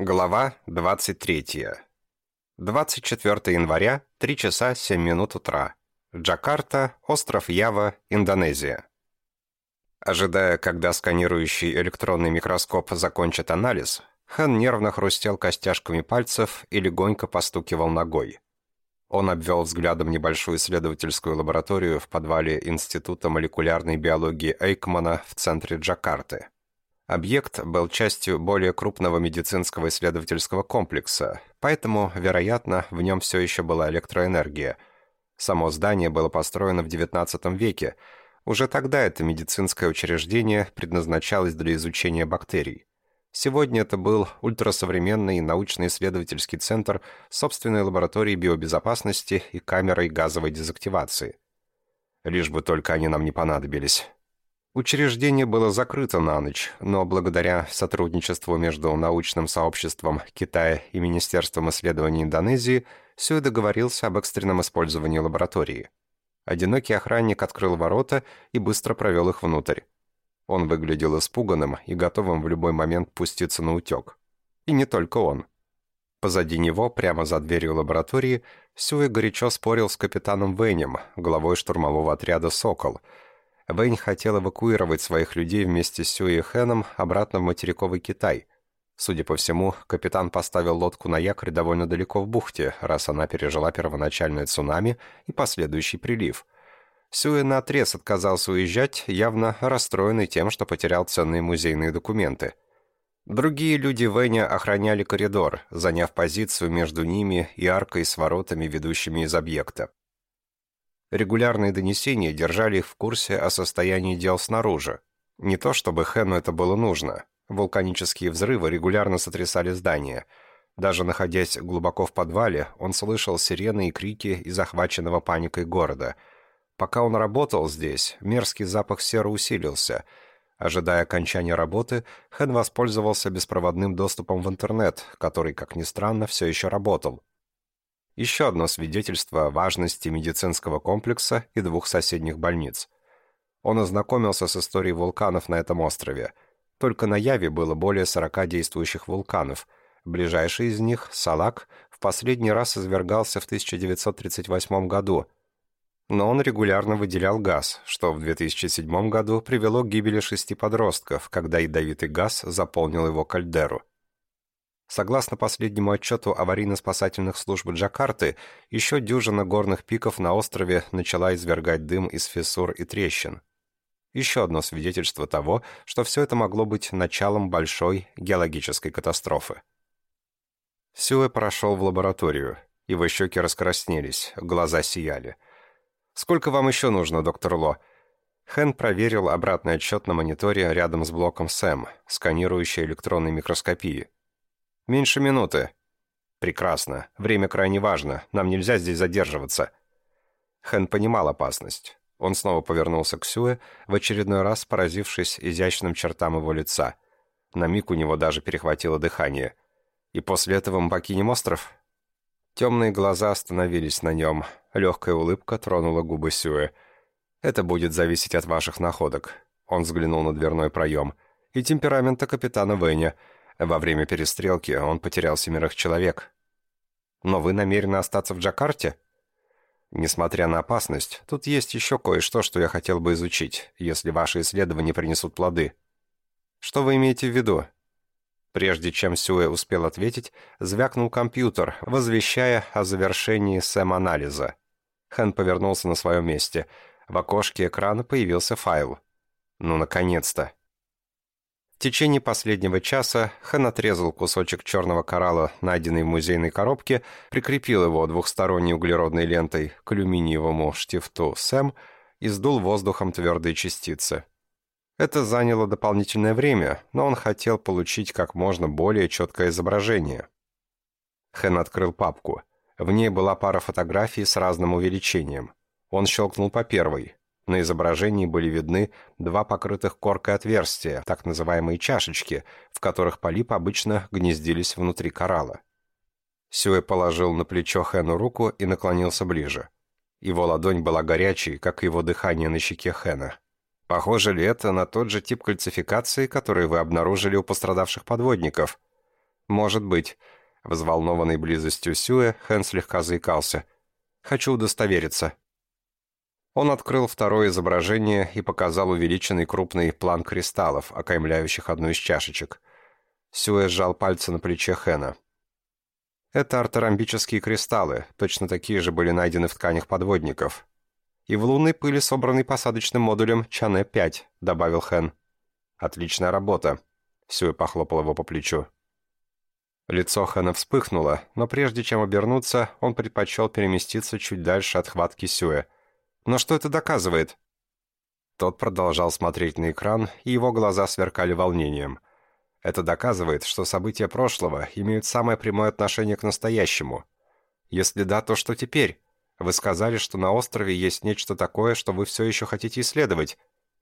Глава 23. 24 января, 3 часа 7 минут утра. Джакарта, остров Ява, Индонезия. Ожидая, когда сканирующий электронный микроскоп закончит анализ, Хэн нервно хрустел костяшками пальцев и легонько постукивал ногой. Он обвел взглядом небольшую исследовательскую лабораторию в подвале Института молекулярной биологии Эйкмана в центре Джакарты. Объект был частью более крупного медицинского исследовательского комплекса, поэтому, вероятно, в нем все еще была электроэнергия. Само здание было построено в XIX веке. Уже тогда это медицинское учреждение предназначалось для изучения бактерий. Сегодня это был ультрасовременный научно-исследовательский центр с собственной лабораторией биобезопасности и камерой газовой дезактивации. Лишь бы только они нам не понадобились. Учреждение было закрыто на ночь, но благодаря сотрудничеству между научным сообществом Китая и Министерством исследований Индонезии Сюэ договорился об экстренном использовании лаборатории. Одинокий охранник открыл ворота и быстро провел их внутрь. Он выглядел испуганным и готовым в любой момент пуститься на утек. И не только он. Позади него, прямо за дверью лаборатории, Сюэ горячо спорил с капитаном Вэнем, главой штурмового отряда «Сокол», Вэнь хотел эвакуировать своих людей вместе с Сюи и Хэном обратно в материковый Китай. Судя по всему, капитан поставил лодку на якорь довольно далеко в бухте, раз она пережила первоначальное цунами и последующий прилив. Сюэ наотрез отказался уезжать, явно расстроенный тем, что потерял ценные музейные документы. Другие люди Вэня охраняли коридор, заняв позицию между ними и аркой с воротами, ведущими из объекта. Регулярные донесения держали их в курсе о состоянии дел снаружи. Не то чтобы Хэну это было нужно. Вулканические взрывы регулярно сотрясали здание. Даже находясь глубоко в подвале, он слышал сирены и крики из захваченного паникой города. Пока он работал здесь, мерзкий запах серы усилился. Ожидая окончания работы, Хэн воспользовался беспроводным доступом в интернет, который, как ни странно, все еще работал. Еще одно свидетельство важности медицинского комплекса и двух соседних больниц. Он ознакомился с историей вулканов на этом острове. Только на Яве было более 40 действующих вулканов. Ближайший из них, Салак, в последний раз извергался в 1938 году. Но он регулярно выделял газ, что в 2007 году привело к гибели шести подростков, когда ядовитый газ заполнил его кальдеру. Согласно последнему отчету аварийно-спасательных служб Джакарты, еще дюжина горных пиков на острове начала извергать дым из фиссур и трещин. Еще одно свидетельство того, что все это могло быть началом большой геологической катастрофы. Сюэ прошел в лабораторию. Его щеки раскраснелись, глаза сияли. «Сколько вам еще нужно, доктор Ло?» Хэн проверил обратный отчет на мониторе рядом с блоком СЭМ, сканирующей электронной микроскопии. «Меньше минуты». «Прекрасно. Время крайне важно. Нам нельзя здесь задерживаться». Хэн понимал опасность. Он снова повернулся к Сюэ, в очередной раз поразившись изящным чертам его лица. На миг у него даже перехватило дыхание. «И после этого мы покинем остров?» Темные глаза остановились на нем. Легкая улыбка тронула губы Сюэ. «Это будет зависеть от ваших находок». Он взглянул на дверной проем. «И темперамента капитана Вэня. Во время перестрелки он потерял семерых человек. Но вы намерены остаться в Джакарте? Несмотря на опасность, тут есть еще кое-что, что я хотел бы изучить, если ваши исследования принесут плоды. Что вы имеете в виду? Прежде чем Сюэ успел ответить, звякнул компьютер, возвещая о завершении сэм-анализа. Хэн повернулся на своем месте. В окошке экрана появился файл. «Ну, наконец-то!» В течение последнего часа Хэн отрезал кусочек черного коралла, найденный в музейной коробке, прикрепил его двухсторонней углеродной лентой к алюминиевому штифту СЭМ и сдул воздухом твердые частицы. Это заняло дополнительное время, но он хотел получить как можно более четкое изображение. Хэн открыл папку. В ней была пара фотографий с разным увеличением. Он щелкнул по первой. На изображении были видны два покрытых коркой отверстия, так называемые чашечки, в которых полип обычно гнездились внутри коралла. Сюэ положил на плечо Хэну руку и наклонился ближе. Его ладонь была горячей, как и его дыхание на щеке Хэна. Похоже ли это на тот же тип кальцификации, который вы обнаружили у пострадавших подводников? «Может быть». Взволнованный близостью Сюэ, Хэн слегка заикался. «Хочу удостовериться». Он открыл второе изображение и показал увеличенный крупный план кристаллов, окаймляющих одну из чашечек. Сюэ сжал пальцы на плече Хэна. Это артерамбические кристаллы, точно такие же были найдены в тканях подводников. И в лунной пыли, собранной посадочным модулем Чане-5, добавил Хэн. Отличная работа. Сюэ похлопал его по плечу. Лицо Хэна вспыхнуло, но прежде чем обернуться, он предпочел переместиться чуть дальше от хватки Сюэ. «Но что это доказывает?» Тот продолжал смотреть на экран, и его глаза сверкали волнением. Это доказывает, что события прошлого имеют самое прямое отношение к настоящему. Если да, то что теперь? Вы сказали, что на острове есть нечто такое, что вы все еще хотите исследовать.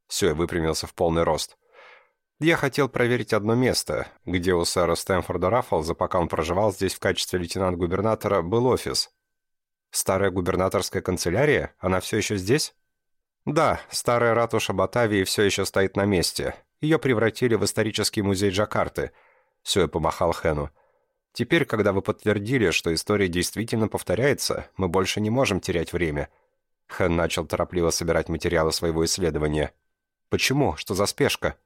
Сюэ выпрямился в полный рост. Я хотел проверить одно место, где у сэра Стэнфорда Раффлза, пока он проживал здесь в качестве лейтенант-губернатора, был офис. Старая губернаторская канцелярия? Она все еще здесь? Да, старая ратуша Батавии все еще стоит на месте. Ее превратили в исторический музей Джакарты. Сюэ помахал Хэну. Теперь, когда вы подтвердили, что история действительно повторяется, мы больше не можем терять время. Хэн начал торопливо собирать материалы своего исследования. Почему? Что за спешка?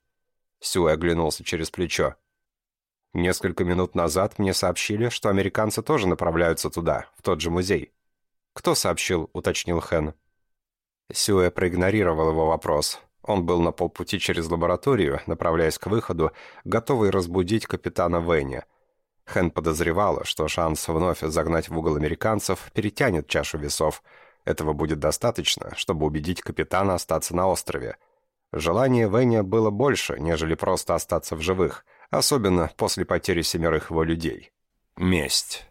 Сюэ оглянулся через плечо. Несколько минут назад мне сообщили, что американцы тоже направляются туда, в тот же музей. «Кто сообщил?» — уточнил Хэн. Сюэ проигнорировал его вопрос. Он был на полпути через лабораторию, направляясь к выходу, готовый разбудить капитана Вэня. Хэн подозревала, что шанс вновь загнать в угол американцев перетянет чашу весов. Этого будет достаточно, чтобы убедить капитана остаться на острове. Желание Веня было больше, нежели просто остаться в живых, особенно после потери семерых его людей. Месть.